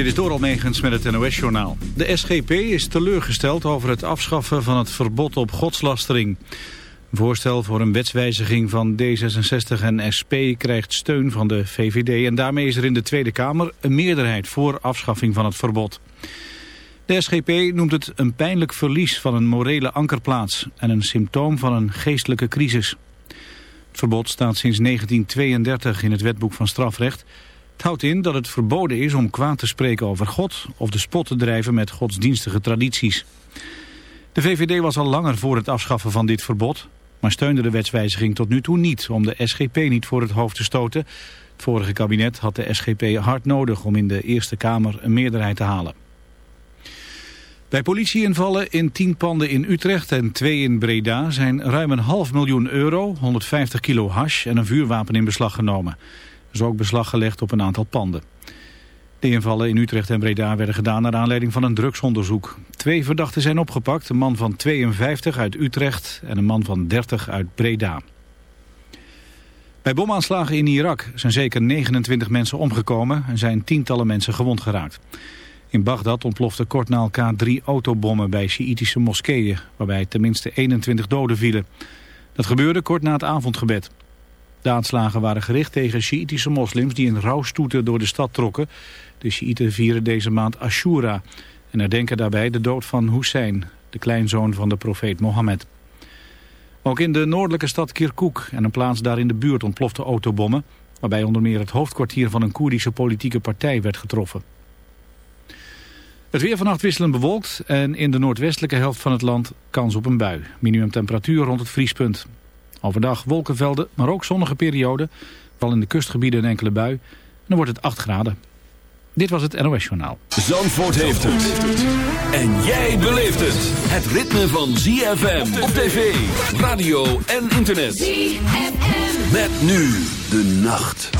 Dit is door Almegens met het NOS-journaal. De SGP is teleurgesteld over het afschaffen van het verbod op godslastering. Een voorstel voor een wetswijziging van D66 en SP krijgt steun van de VVD... en daarmee is er in de Tweede Kamer een meerderheid voor afschaffing van het verbod. De SGP noemt het een pijnlijk verlies van een morele ankerplaats... en een symptoom van een geestelijke crisis. Het verbod staat sinds 1932 in het wetboek van strafrecht... Het houdt in dat het verboden is om kwaad te spreken over God of de spot te drijven met godsdienstige tradities. De VVD was al langer voor het afschaffen van dit verbod, maar steunde de wetswijziging tot nu toe niet om de SGP niet voor het hoofd te stoten. Het vorige kabinet had de SGP hard nodig om in de Eerste Kamer een meerderheid te halen. Bij politieinvallen in tien panden in Utrecht en twee in Breda zijn ruim een half miljoen euro, 150 kilo hash en een vuurwapen in beslag genomen. Is ook beslag gelegd op een aantal panden. De invallen in Utrecht en Breda werden gedaan naar aanleiding van een drugsonderzoek. Twee verdachten zijn opgepakt, een man van 52 uit Utrecht en een man van 30 uit Breda. Bij bomaanslagen in Irak zijn zeker 29 mensen omgekomen en zijn tientallen mensen gewond geraakt. In Bagdad ontplofte kort na elkaar drie autobommen bij Sjiitische moskeeën, waarbij tenminste 21 doden vielen. Dat gebeurde kort na het avondgebed. De aanslagen waren gericht tegen Sjiitische moslims die in rouwstoeten door de stad trokken. De Sjiiten vieren deze maand Ashura en herdenken daarbij de dood van Hussein, de kleinzoon van de profeet Mohammed. Ook in de noordelijke stad Kirkuk en een plaats daar in de buurt ontplofte autobommen... waarbij onder meer het hoofdkwartier van een Koerdische politieke partij werd getroffen. Het weer vannacht wisselend bewolkt en in de noordwestelijke helft van het land kans op een bui. Minimumtemperatuur rond het vriespunt. Overdag wolkenvelden, maar ook zonnige perioden. Vooral in de kustgebieden een enkele bui. En dan wordt het 8 graden. Dit was het NOS Journaal. Zandvoort heeft het. En jij beleeft het. Het ritme van ZFM op tv, radio en internet. ZFM. Met nu de nacht.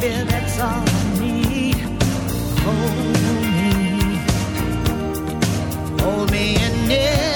baby, that's all I need. Hold me, hold me in it.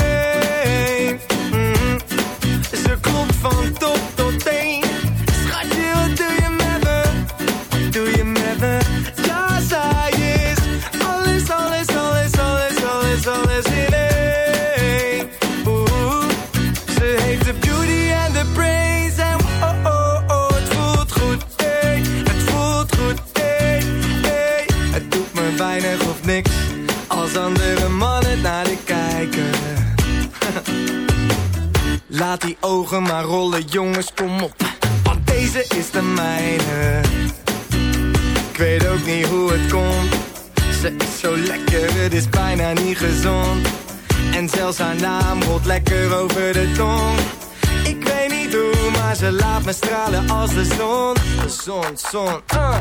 de zon, de zon, zon. Uh.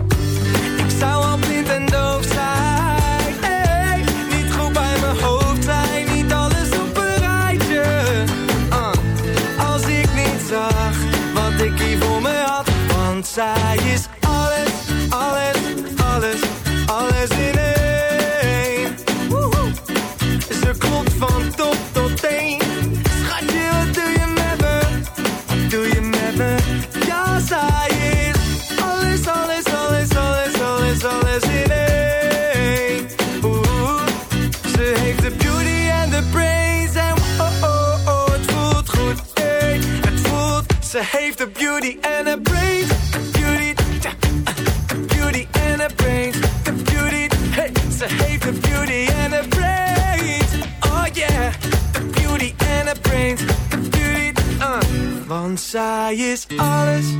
Ik zou al is alles.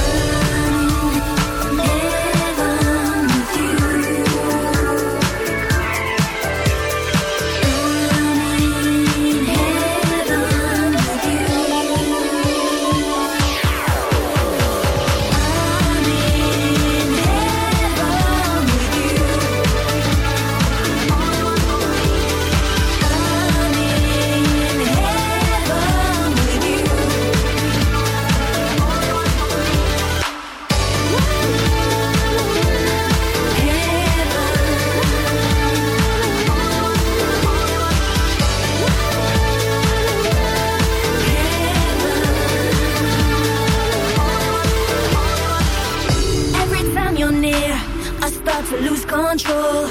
control.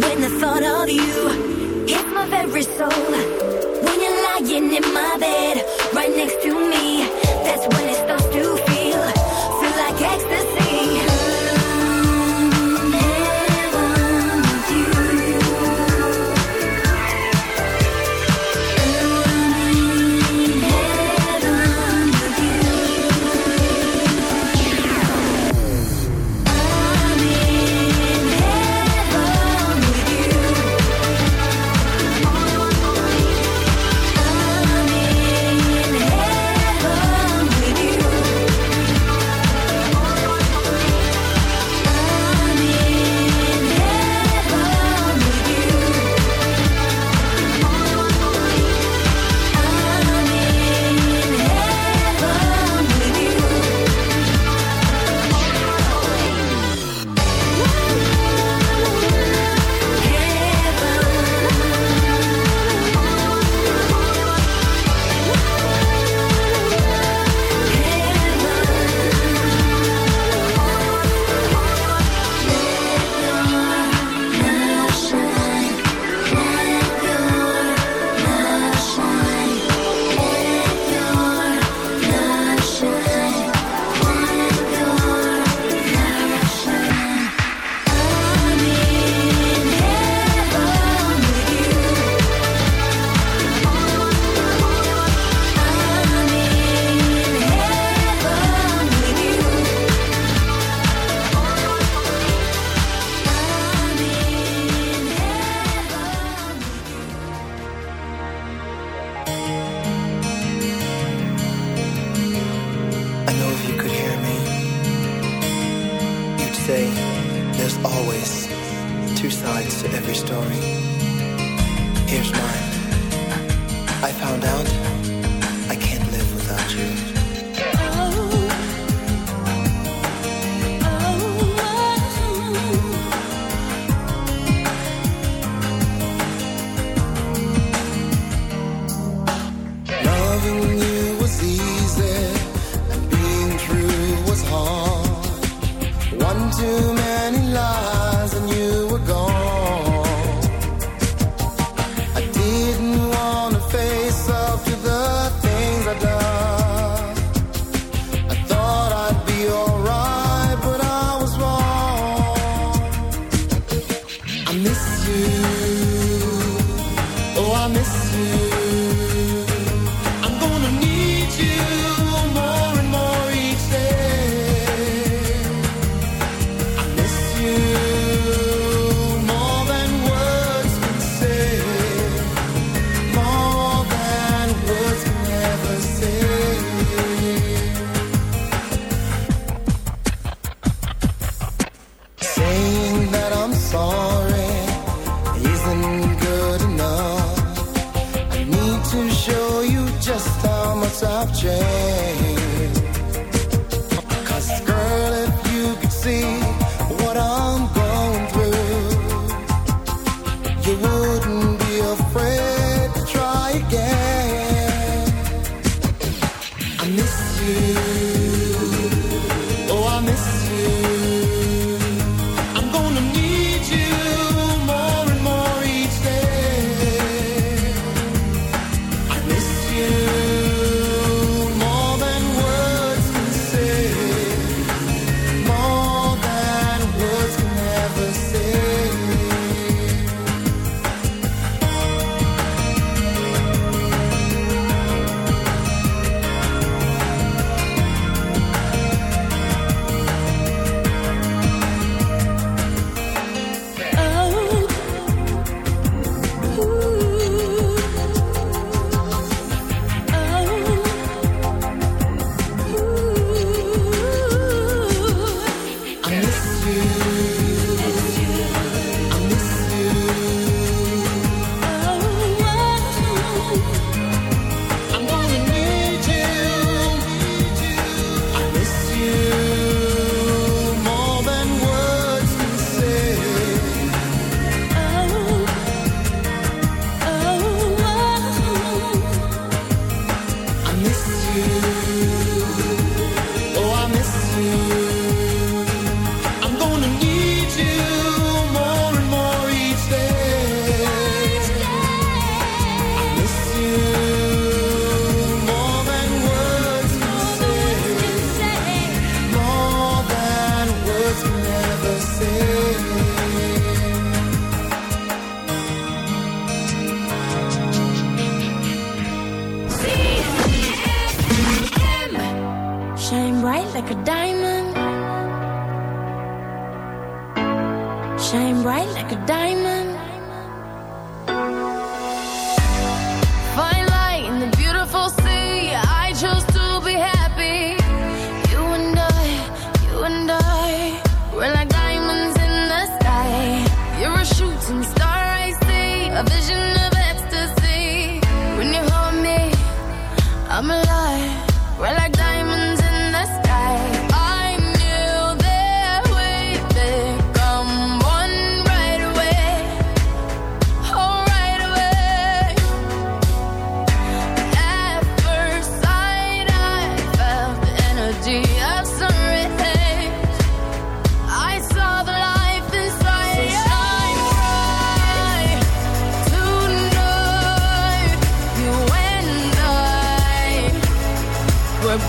When the thought of you hit my very soul. When you're lying in my bed, right next to me, that's when it starts to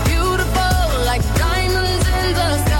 beautiful like diamonds in the sky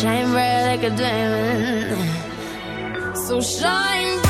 shine bright like a diamond. So shine.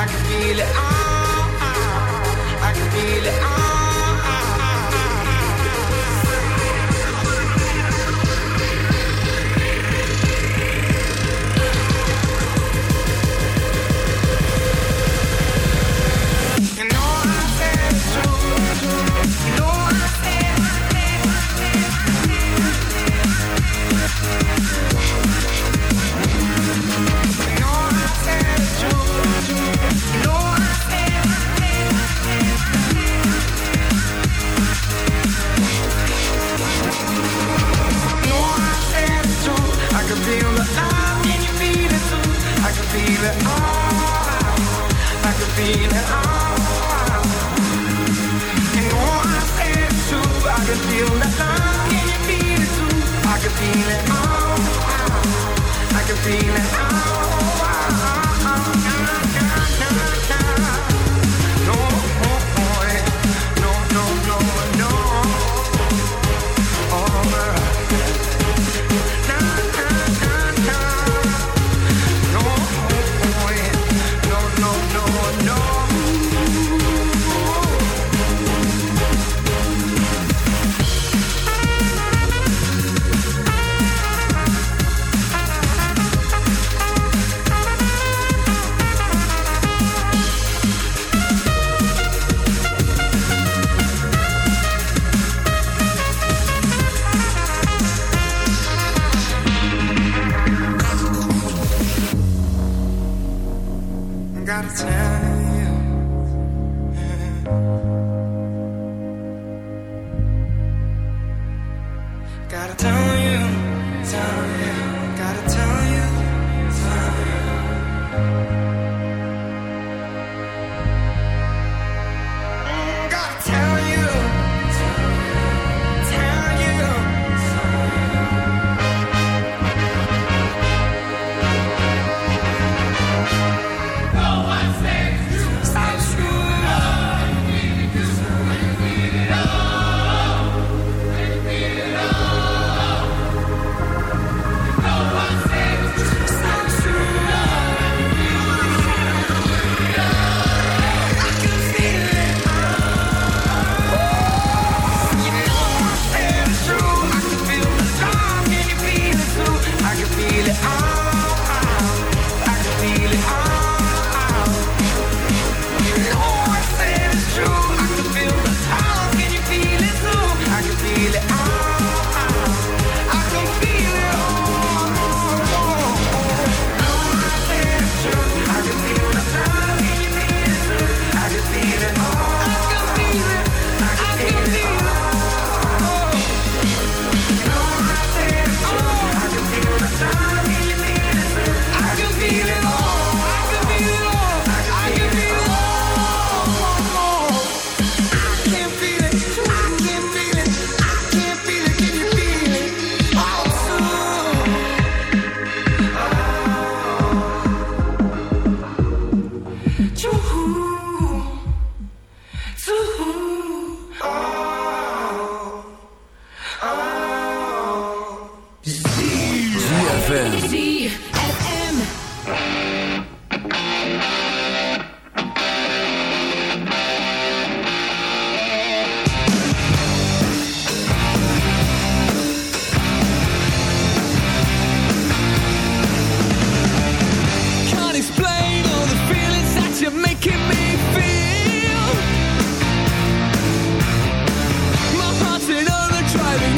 I can feel it. Ah, ah. I can feel it. Ah.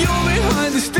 you're behind the stage